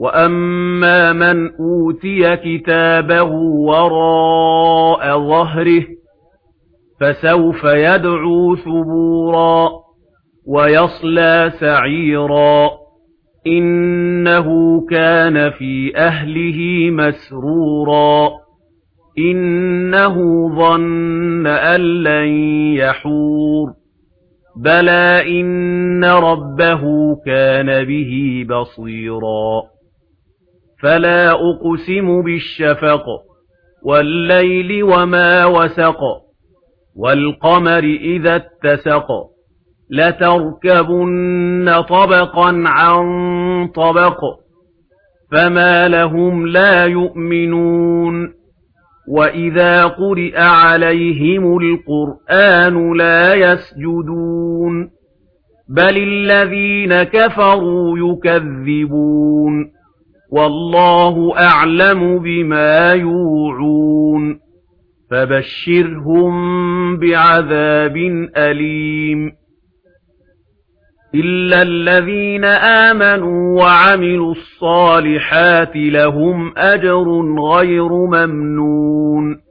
وَأَمَّا مَنْ أُوتِيَ كِتَابَهُ وَرَاءَ ظَهْرِهِ فَسَوْفَ يَدْعُو ثُبُورًا وَيَصْلَى سَعِيرًا إِنَّهُ كَانَ فِي أَهْلِهِ مَسْرُورًا إِنَّهُ ظَنَّ أَن لَّن يَحُورَ بَلَى إِنَّ رَبَّهُ كَانَ بِهِ بَصِيرًا فلا أقسم بالشفق والليل وما وسق والقمر إذا اتسق لتركبن طبقا عن طبق فما لهم لا يؤمنون وَإِذَا قُرِئَ عَلَيْهِمُ الْقُرْآنُ لَا يَسْجُدُونَ بَلِ الَّذِينَ كَفَرُوا يُكَذِّبُونَ والله أعلم بما يوعون. فبشرهم بعذاب أليم. إلا الذين آمنوا وعملوا الصالحات لهم أجر غير ممنون.